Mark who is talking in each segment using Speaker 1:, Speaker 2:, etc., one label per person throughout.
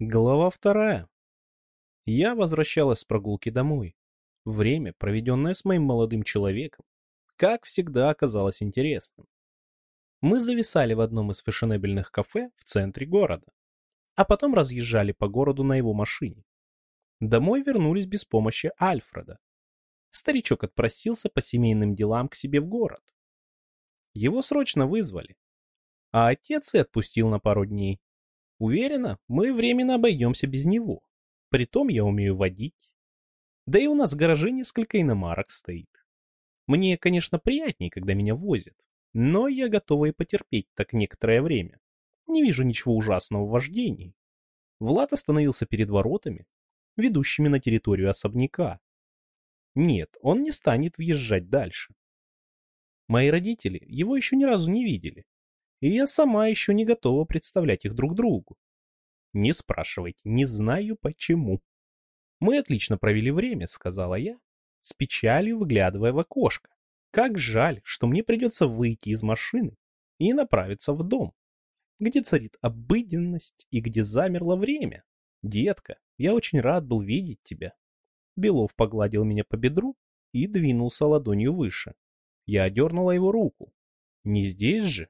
Speaker 1: Глава вторая. Я возвращалась с прогулки домой. Время, проведенное с моим молодым человеком, как всегда оказалось интересным. Мы зависали в одном из фешенебельных кафе в центре города, а потом разъезжали по городу на его машине. Домой вернулись без помощи Альфреда. Старичок отпросился по семейным делам к себе в город. Его срочно вызвали, а отец и отпустил на пару дней. Уверена, мы временно обойдемся без него. Притом я умею водить. Да и у нас в гараже несколько иномарок стоит. Мне, конечно, приятнее, когда меня возят, но я готова и потерпеть так некоторое время. Не вижу ничего ужасного в вождении. Влад остановился перед воротами, ведущими на территорию особняка. Нет, он не станет въезжать дальше. Мои родители его еще ни разу не видели, и я сама еще не готова представлять их друг другу. Не спрашивайте, не знаю почему. Мы отлично провели время, сказала я, с печалью выглядывая в окошко. Как жаль, что мне придется выйти из машины и направиться в дом, где царит обыденность и где замерло время. Детка, я очень рад был видеть тебя. Белов погладил меня по бедру и двинулся ладонью выше. Я одернула его руку. Не здесь же?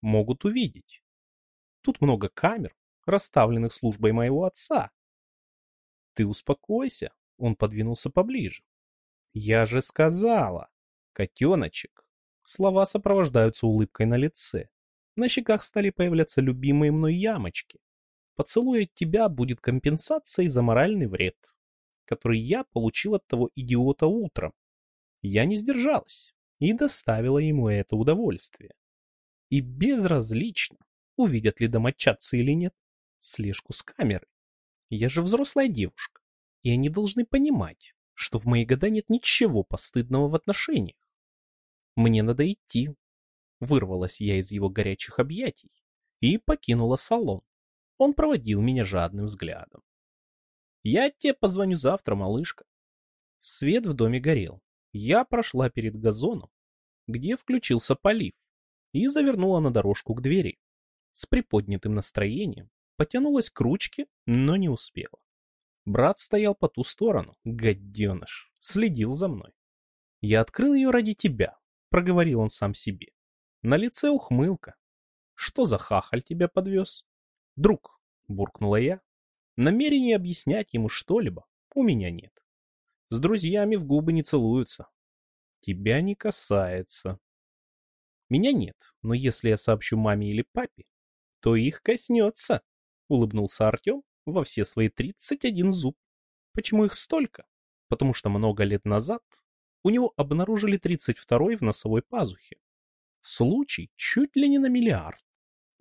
Speaker 1: Могут увидеть. Тут много камер, расставленных службой моего отца. Ты успокойся, он подвинулся поближе. Я же сказала, котеночек. Слова сопровождаются улыбкой на лице. На щеках стали появляться любимые мной ямочки. Поцелуй от тебя будет компенсацией за моральный вред, который я получил от того идиота утром. Я не сдержалась и доставила ему это удовольствие и безразлично, увидят ли домочадцы или нет, слежку с камеры. Я же взрослая девушка, и они должны понимать, что в мои года нет ничего постыдного в отношениях. Мне надо идти. Вырвалась я из его горячих объятий и покинула салон. Он проводил меня жадным взглядом. Я тебе позвоню завтра, малышка. Свет в доме горел. Я прошла перед газоном, где включился полив и завернула на дорожку к двери. С приподнятым настроением потянулась к ручке, но не успела. Брат стоял по ту сторону, гаденыш, следил за мной. «Я открыл ее ради тебя», — проговорил он сам себе. На лице ухмылка. «Что за хахаль тебя подвез?» «Друг», — буркнула я. Намерения объяснять ему что-либо у меня нет. С друзьями в губы не целуются. Тебя не касается. Меня нет, но если я сообщу маме или папе, то их коснется, — улыбнулся Артем во все свои 31 зуб. Почему их столько? Потому что много лет назад у него обнаружили 32-й в носовой пазухе. Случай чуть ли не на миллиард.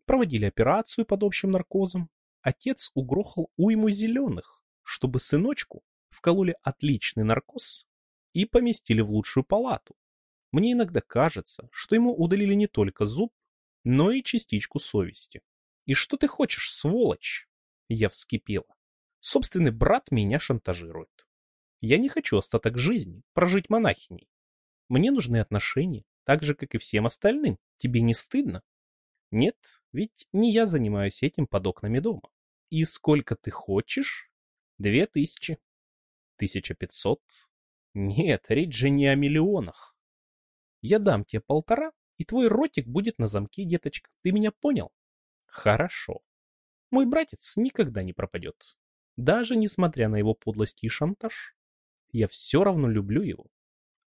Speaker 1: Проводили операцию под общим наркозом. Отец угрохал уйму зеленых, чтобы сыночку вкололи отличный наркоз и поместили в лучшую палату. Мне иногда кажется, что ему удалили не только зуб, но и частичку совести. И что ты хочешь, сволочь? Я вскипела. Собственный брат меня шантажирует. Я не хочу остаток жизни прожить монахиней. Мне нужны отношения, так же, как и всем остальным. Тебе не стыдно? Нет, ведь не я занимаюсь этим под окнами дома. И сколько ты хочешь? Две тысячи. Тысяча пятьсот? Нет, речь же не о миллионах. Я дам тебе полтора, и твой ротик будет на замке, деточка. Ты меня понял? Хорошо. Мой братец никогда не пропадет. Даже несмотря на его подлости и шантаж. Я все равно люблю его.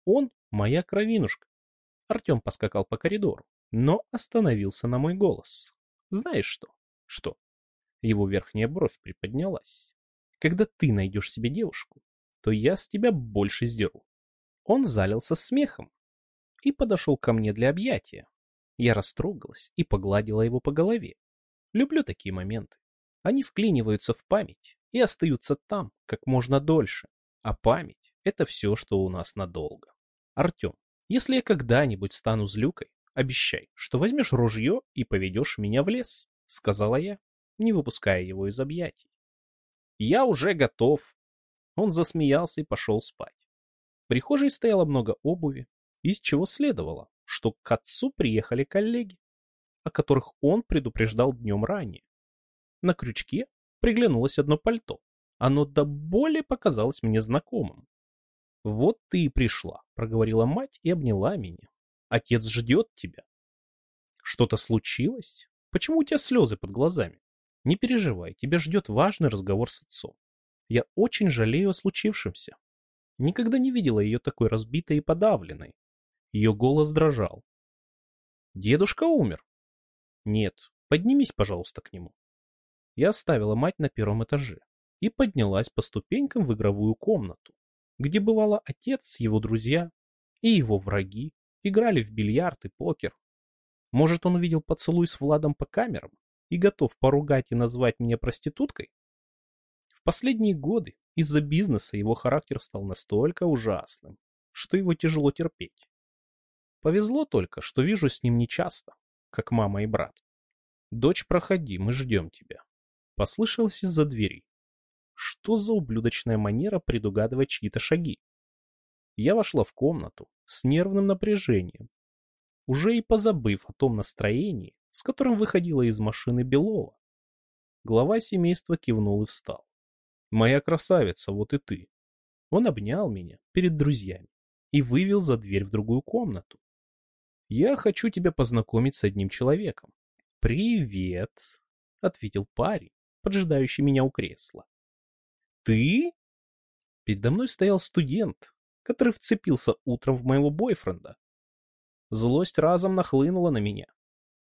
Speaker 1: Он моя кровинушка. Артем поскакал по коридору, но остановился на мой голос. Знаешь что? Что? Его верхняя бровь приподнялась. Когда ты найдешь себе девушку, то я с тебя больше сдеру. Он залился смехом, и подошел ко мне для объятия. Я растрогалась и погладила его по голове. Люблю такие моменты. Они вклиниваются в память и остаются там как можно дольше. А память — это все, что у нас надолго. Артем, если я когда-нибудь стану злюкой, обещай, что возьмешь ружье и поведешь меня в лес, — сказала я, не выпуская его из объятий. Я уже готов. Он засмеялся и пошел спать. В прихожей стояло много обуви, из чего следовало, что к отцу приехали коллеги, о которых он предупреждал днем ранее. На крючке приглянулось одно пальто. Оно до боли показалось мне знакомым. «Вот ты и пришла», — проговорила мать и обняла меня. «Отец ждет тебя». «Что-то случилось? Почему у тебя слезы под глазами? Не переживай, тебя ждет важный разговор с отцом. Я очень жалею о случившемся». Никогда не видела ее такой разбитой и подавленной. Ее голос дрожал. «Дедушка умер?» «Нет, поднимись, пожалуйста, к нему». Я оставила мать на первом этаже и поднялась по ступенькам в игровую комнату, где бывало отец его друзья и его враги играли в бильярд и покер. Может, он увидел поцелуй с Владом по камерам и готов поругать и назвать меня проституткой? В последние годы из-за бизнеса его характер стал настолько ужасным, что его тяжело терпеть. Повезло только, что вижу с ним нечасто, как мама и брат. «Дочь, проходи, мы ждем тебя», — послышалось из-за двери. Что за ублюдочная манера предугадывать чьи-то шаги? Я вошла в комнату с нервным напряжением, уже и позабыв о том настроении, с которым выходила из машины Белова. Глава семейства кивнул и встал. «Моя красавица, вот и ты». Он обнял меня перед друзьями и вывел за дверь в другую комнату. «Я хочу тебя познакомить с одним человеком». «Привет», — ответил парень, поджидающий меня у кресла. «Ты?» Передо мной стоял студент, который вцепился утром в моего бойфренда. Злость разом нахлынула на меня.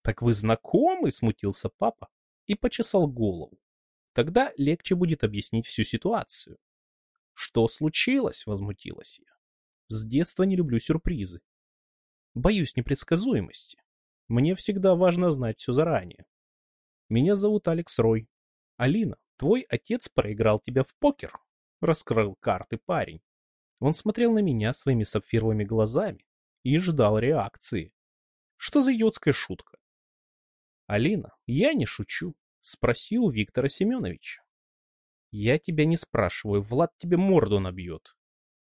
Speaker 1: «Так вы знакомы?» — смутился папа и почесал голову. Тогда легче будет объяснить всю ситуацию. «Что случилось?» — возмутилась я. «С детства не люблю сюрпризы. Боюсь непредсказуемости. Мне всегда важно знать все заранее. Меня зовут Алекс Рой. Алина, твой отец проиграл тебя в покер», — раскрыл карты парень. Он смотрел на меня своими сапфировыми глазами и ждал реакции. Что за идиотская шутка? Алина, я не шучу. Спроси у Виктора Семеновича. Я тебя не спрашиваю, Влад тебе морду набьет.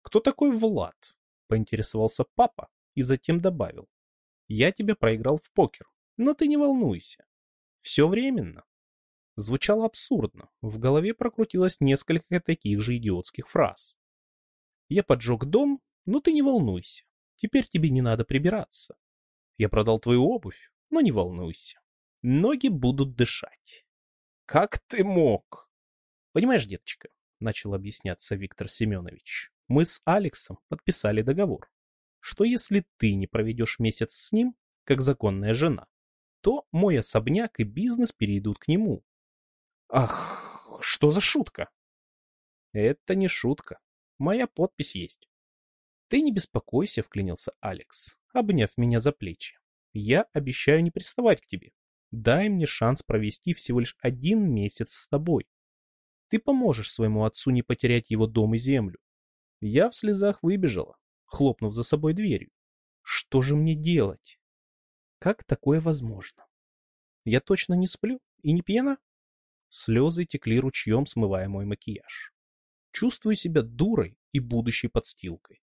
Speaker 1: Кто такой Влад? Поинтересовался папа и затем добавил. Я тебя проиграл в покер, но ты не волнуйся. Все временно. Звучало абсурдно, в голове прокрутилось несколько таких же идиотских фраз. Я поджег дом, но ты не волнуйся. Теперь тебе не надо прибираться. Я продал твою обувь, но не волнуйся. Ноги будут дышать. Как ты мог? Понимаешь, деточка, начал объясняться Виктор Семенович, мы с Алексом подписали договор, что если ты не проведешь месяц с ним, как законная жена, то мой особняк и бизнес перейдут к нему. Ах, что за шутка? Это не шутка. Моя подпись есть. Ты не беспокойся, вклинился Алекс, обняв меня за плечи. Я обещаю не приставать к тебе. Дай мне шанс провести всего лишь один месяц с тобой. Ты поможешь своему отцу не потерять его дом и землю. Я в слезах выбежала, хлопнув за собой дверью. Что же мне делать? Как такое возможно? Я точно не сплю и не пьяна? Слезы текли ручьем, смывая мой макияж. Чувствую себя дурой и будущей подстилкой.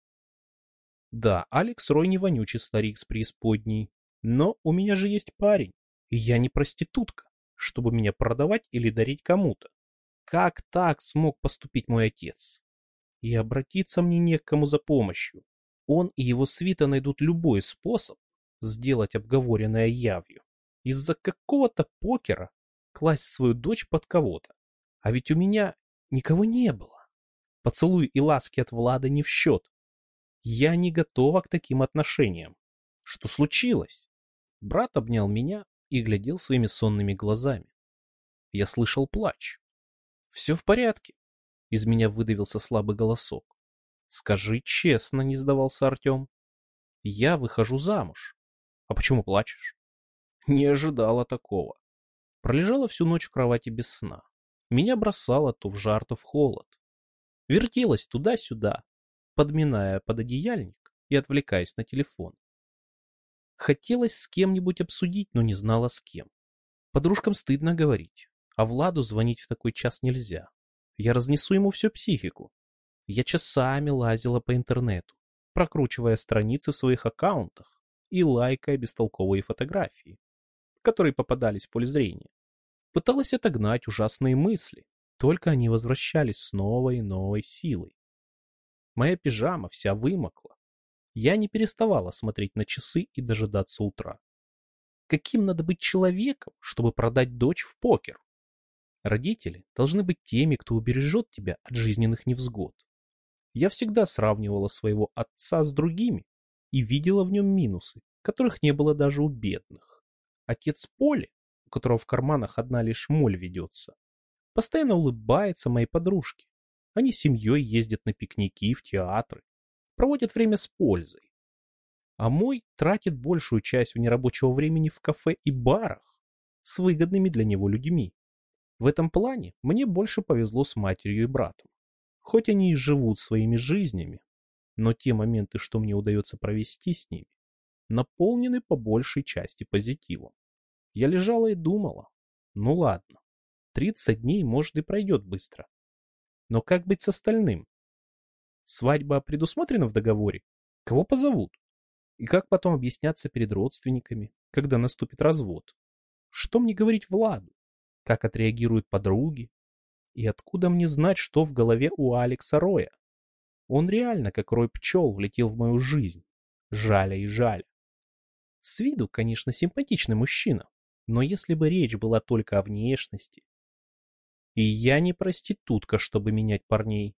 Speaker 1: Да, Алекс Рой не вонючий старик с преисподней, но у меня же есть парень, и я не проститутка, чтобы меня продавать или дарить кому-то. Как так смог поступить мой отец? И обратиться мне не к кому за помощью. Он и его свита найдут любой способ сделать обговоренное явью. Из-за какого-то покера класть свою дочь под кого-то. А ведь у меня никого не было. Поцелуй и ласки от Влада не в счет. Я не готова к таким отношениям. Что случилось? Брат обнял меня и глядел своими сонными глазами. Я слышал плач. Все в порядке. Из меня выдавился слабый голосок. Скажи честно, не сдавался Артем. Я выхожу замуж. А почему плачешь? Не ожидала такого. Пролежала всю ночь в кровати без сна. Меня бросало то в жар, то в холод вертелась туда-сюда, подминая под одеяльник и отвлекаясь на телефон. Хотелось с кем-нибудь обсудить, но не знала с кем. Подружкам стыдно говорить, а Владу звонить в такой час нельзя. Я разнесу ему всю психику. Я часами лазила по интернету, прокручивая страницы в своих аккаунтах и лайкая бестолковые фотографии, которые попадались в поле зрения. Пыталась отогнать ужасные мысли, только они возвращались с новой и новой силой. Моя пижама вся вымокла. Я не переставала смотреть на часы и дожидаться утра. Каким надо быть человеком, чтобы продать дочь в покер? Родители должны быть теми, кто убережет тебя от жизненных невзгод. Я всегда сравнивала своего отца с другими и видела в нем минусы, которых не было даже у бедных. Отец Поли, у которого в карманах одна лишь моль ведется, постоянно улыбается моей подружке. Они семьей ездят на пикники, в театры, проводят время с пользой. А мой тратит большую часть нерабочего времени в кафе и барах с выгодными для него людьми. В этом плане мне больше повезло с матерью и братом. Хоть они и живут своими жизнями, но те моменты, что мне удается провести с ними, наполнены по большей части позитивом. Я лежала и думала, ну ладно, 30 дней, может, и пройдет быстро. Но как быть с остальным? Свадьба предусмотрена в договоре? Кого позовут? И как потом объясняться перед родственниками, когда наступит развод? Что мне говорить Владу? Как отреагируют подруги? И откуда мне знать, что в голове у Алекса Роя? Он реально, как рой пчел, влетел в мою жизнь. Жаля и жаль. С виду, конечно, симпатичный мужчина, но если бы речь была только о внешности... И я не проститутка, чтобы менять парней.